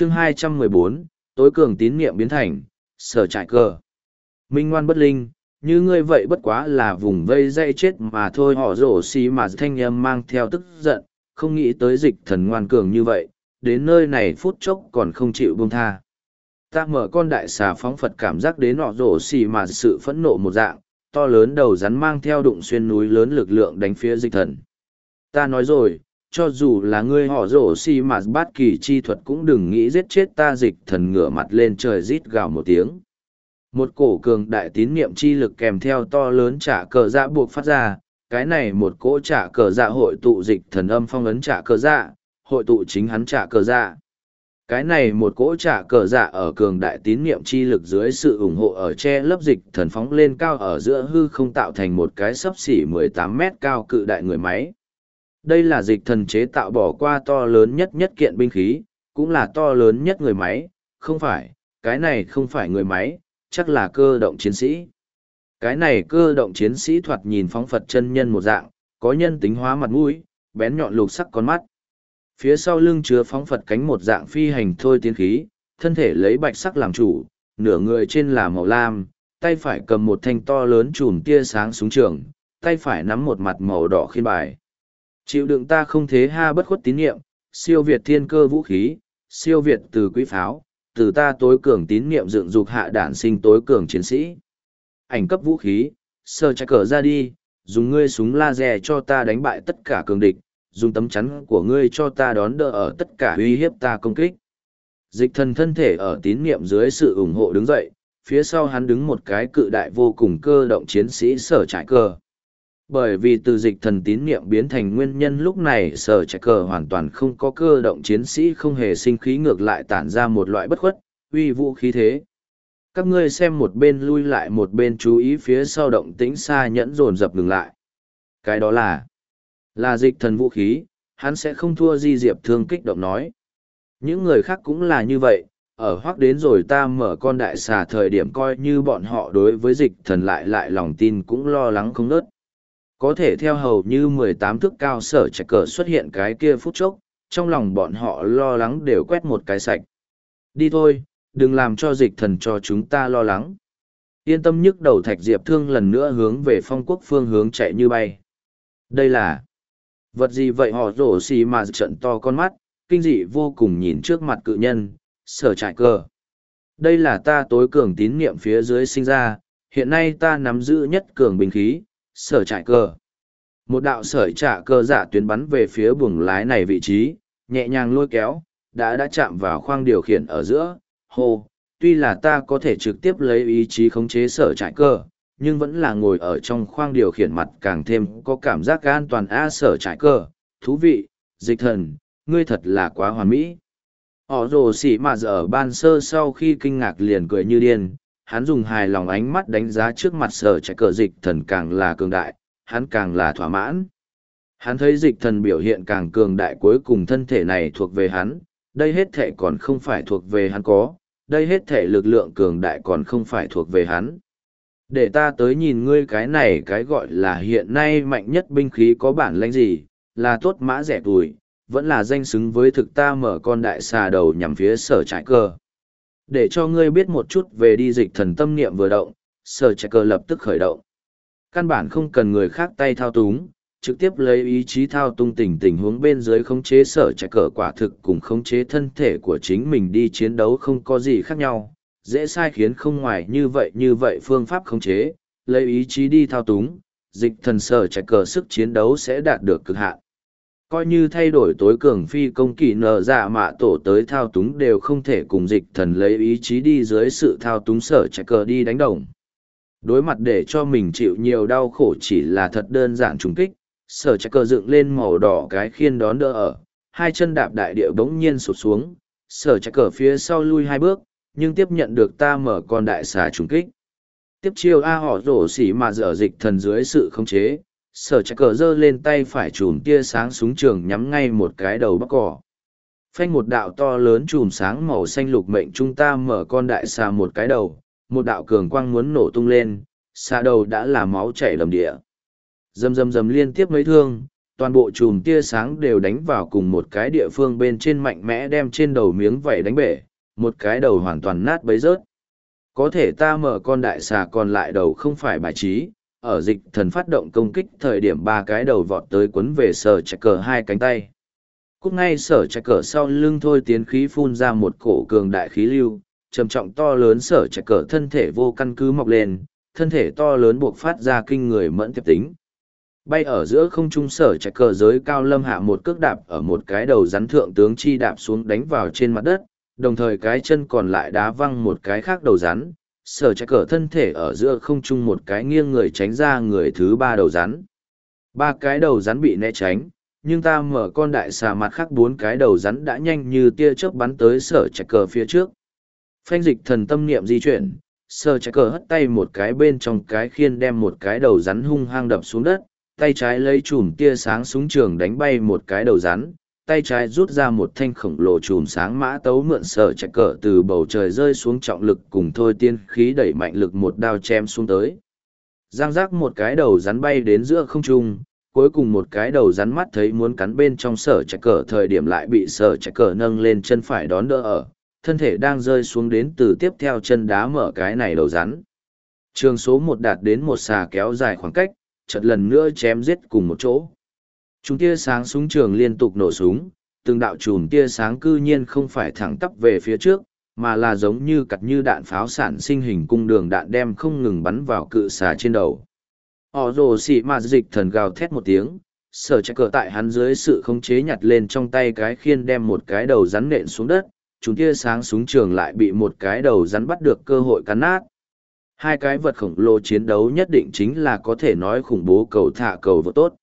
chương 214, tối cường tín niệm biến thành, sở trại cờ. Minh ngoan bất linh, như ngươi vậy bất quá là vùng vây dây chết mà thôi họ rổ xì mà thanh âm mang theo tức giận, không nghĩ tới dịch thần ngoan cường như vậy, đến nơi này phút chốc còn không chịu buông tha. Ta mở con đại xà phóng Phật cảm giác đến họ rổ xì mà sự phẫn nộ một dạng, to lớn đầu rắn mang theo đụng xuyên núi lớn lực lượng đánh phía dịch thần. Ta nói rồi, cho dù là ngươi họ rổ xi mà bát kỳ chi thuật cũng đừng nghĩ giết chết ta dịch thần ngửa mặt lên trời rít gào một tiếng. Một cổ cường đại tín niệm chi lực kèm theo to lớn trả cờ dạ buộc phát ra, cái này một cỗ trả cờ dạ hội tụ dịch thần âm phong ấn trả cờ dạ, hội tụ chính hắn trả cờ dạ. Cái này một cỗ trả cờ dạ ở cường đại tín niệm chi lực dưới sự ủng hộ ở che lớp dịch thần phóng lên cao ở giữa hư không tạo thành một cái sấp xỉ 18 mét cao cự đại người máy. Đây là dịch thần chế tạo bỏ qua to lớn nhất nhất kiện binh khí, cũng là to lớn nhất người máy, không phải, cái này không phải người máy, chắc là cơ động chiến sĩ. Cái này cơ động chiến sĩ thoạt nhìn phóng Phật chân nhân một dạng, có nhân tính hóa mặt mũi, bén nhọn lục sắc con mắt. Phía sau lưng chứa phóng Phật cánh một dạng phi hành thôi tiến khí, thân thể lấy bạch sắc làm chủ, nửa người trên là màu lam, tay phải cầm một thanh to lớn chùm tia sáng súng trường, tay phải nắm một mặt màu đỏ khiên bài. Chịu đựng ta không thế ha bất khuất tín nhiệm, siêu việt thiên cơ vũ khí, siêu việt từ quý pháo, từ ta tối cường tín niệm dựng dục hạ đản sinh tối cường chiến sĩ. Ảnh cấp vũ khí, sơ trái cờ ra đi, dùng ngươi súng laser cho ta đánh bại tất cả cường địch, dùng tấm chắn của ngươi cho ta đón đỡ ở tất cả uy hiếp ta công kích. Dịch thần thân thể ở tín niệm dưới sự ủng hộ đứng dậy, phía sau hắn đứng một cái cự đại vô cùng cơ động chiến sĩ sở trải cờ bởi vì từ dịch thần tín niệm biến thành nguyên nhân lúc này, sở trạch cờ hoàn toàn không có cơ động chiến sĩ không hề sinh khí ngược lại tản ra một loại bất khuất, uy vũ khí thế. Các ngươi xem một bên lui lại một bên chú ý phía sau động tĩnh xa nhẫn dồn dập ngừng lại. Cái đó là là dịch thần vũ khí, hắn sẽ không thua di diệp thương kích động nói. Những người khác cũng là như vậy, ở hoác đến rồi ta mở con đại xà thời điểm coi như bọn họ đối với dịch thần lại lại lòng tin cũng lo lắng không nớt có thể theo hầu như mười tám thước cao sở trạch cờ xuất hiện cái kia phút chốc, trong lòng bọn họ lo lắng đều quét một cái sạch. Đi thôi, đừng làm cho dịch thần cho chúng ta lo lắng. Yên tâm nhức đầu thạch diệp thương lần nữa hướng về phong quốc phương hướng chạy như bay. Đây là vật gì vậy họ rổ xì mà trận to con mắt, kinh dị vô cùng nhìn trước mặt cự nhân, sở trại cờ. Đây là ta tối cường tín niệm phía dưới sinh ra, hiện nay ta nắm giữ nhất cường bình khí, sở trại cơ một đạo sởi trả cơ giả tuyến bắn về phía buồng lái này vị trí, nhẹ nhàng lôi kéo, đã đã chạm vào khoang điều khiển ở giữa. Hô, tuy là ta có thể trực tiếp lấy ý chí khống chế sở trại cơ nhưng vẫn là ngồi ở trong khoang điều khiển mặt càng thêm có cảm giác an toàn a sở trại cơ thú vị, dịch thần, ngươi thật là quá hoàn mỹ. Ỏ rồ xỉ mà giờ ban sơ sau khi kinh ngạc liền cười như điên hắn dùng hài lòng ánh mắt đánh giá trước mặt sở trạch cờ dịch thần càng là cường đại, hắn càng là thỏa mãn. Hắn thấy dịch thần biểu hiện càng cường đại cuối cùng thân thể này thuộc về hắn, đây hết thể còn không phải thuộc về hắn có, đây hết thể lực lượng cường đại còn không phải thuộc về hắn. Để ta tới nhìn ngươi cái này cái gọi là hiện nay mạnh nhất binh khí có bản lãnh gì, là tốt mã rẻ tuổi, vẫn là danh xứng với thực ta mở con đại xà đầu nhằm phía sở trại cờ để cho ngươi biết một chút về đi dịch thần tâm niệm vừa động, sở chạy cờ lập tức khởi động. Căn bản không cần người khác tay thao túng, trực tiếp lấy ý chí thao tung tình tình huống bên dưới khống chế sở chạy cờ quả thực cùng khống chế thân thể của chính mình đi chiến đấu không có gì khác nhau. Dễ sai khiến không ngoài như vậy như vậy phương pháp khống chế, lấy ý chí đi thao túng, dịch thần sở chạy cờ sức chiến đấu sẽ đạt được cực hạn coi như thay đổi tối cường phi công kỳ nờ dạ mạ tổ tới thao túng đều không thể cùng dịch thần lấy ý chí đi dưới sự thao túng sở chạy cờ đi đánh đồng. Đối mặt để cho mình chịu nhiều đau khổ chỉ là thật đơn giản trùng kích, sở chạy cờ dựng lên màu đỏ cái khiên đón đỡ ở, hai chân đạp đại địa bỗng nhiên sụt xuống, sở chạy cờ phía sau lui hai bước, nhưng tiếp nhận được ta mở con đại xà trùng kích. Tiếp chiêu a họ rổ xỉ mà dở dịch thần dưới sự khống chế sở trạch cờ giơ lên tay phải chùm tia sáng súng trường nhắm ngay một cái đầu bắc cỏ phanh một đạo to lớn chùm sáng màu xanh lục mệnh chúng ta mở con đại xà một cái đầu một đạo cường quang muốn nổ tung lên xà đầu đã là máu chảy đầm địa dầm dầm dầm liên tiếp mấy thương toàn bộ chùm tia sáng đều đánh vào cùng một cái địa phương bên trên mạnh mẽ đem trên đầu miếng vảy đánh bể, một cái đầu hoàn toàn nát bấy rớt. Có thể ta mở con đại xà còn lại đầu không phải bài trí, ở dịch thần phát động công kích thời điểm ba cái đầu vọt tới quấn về sở chạy cờ hai cánh tay. Cúc ngay sở chạy cờ sau lưng thôi tiến khí phun ra một cổ cường đại khí lưu, trầm trọng to lớn sở chạy cờ thân thể vô căn cứ mọc lên, thân thể to lớn buộc phát ra kinh người mẫn tiếp tính. Bay ở giữa không trung sở chạy cờ giới cao lâm hạ một cước đạp ở một cái đầu rắn thượng tướng chi đạp xuống đánh vào trên mặt đất, đồng thời cái chân còn lại đá văng một cái khác đầu rắn, sở trái cờ thân thể ở giữa không trung một cái nghiêng người tránh ra người thứ ba đầu rắn. Ba cái đầu rắn bị né tránh, nhưng ta mở con đại xà mặt khác bốn cái đầu rắn đã nhanh như tia chớp bắn tới sở trái cờ phía trước. Phanh dịch thần tâm niệm di chuyển, sở trái cờ hất tay một cái bên trong cái khiên đem một cái đầu rắn hung hăng đập xuống đất, tay trái lấy chùm tia sáng súng trường đánh bay một cái đầu rắn, tay trái rút ra một thanh khổng lồ chùm sáng mã tấu mượn sở chạy cờ từ bầu trời rơi xuống trọng lực cùng thôi tiên khí đẩy mạnh lực một đao chém xuống tới. Giang giác một cái đầu rắn bay đến giữa không trung, cuối cùng một cái đầu rắn mắt thấy muốn cắn bên trong sở chạy cờ thời điểm lại bị sở chạy cờ nâng lên chân phải đón đỡ ở, thân thể đang rơi xuống đến từ tiếp theo chân đá mở cái này đầu rắn. Trường số một đạt đến một xà kéo dài khoảng cách, chợt lần nữa chém giết cùng một chỗ. Chúng tia sáng súng trường liên tục nổ súng, từng đạo chùm tia sáng cư nhiên không phải thẳng tắp về phía trước, mà là giống như cặt như đạn pháo sản sinh hình cung đường đạn đem không ngừng bắn vào cự xà trên đầu. Họ rồ xị mà dịch thần gào thét một tiếng, sở chạy cờ tại hắn dưới sự khống chế nhặt lên trong tay cái khiên đem một cái đầu rắn nện xuống đất, chúng tia sáng súng trường lại bị một cái đầu rắn bắt được cơ hội cắn nát. Hai cái vật khổng lồ chiến đấu nhất định chính là có thể nói khủng bố cầu thả cầu vô tốt.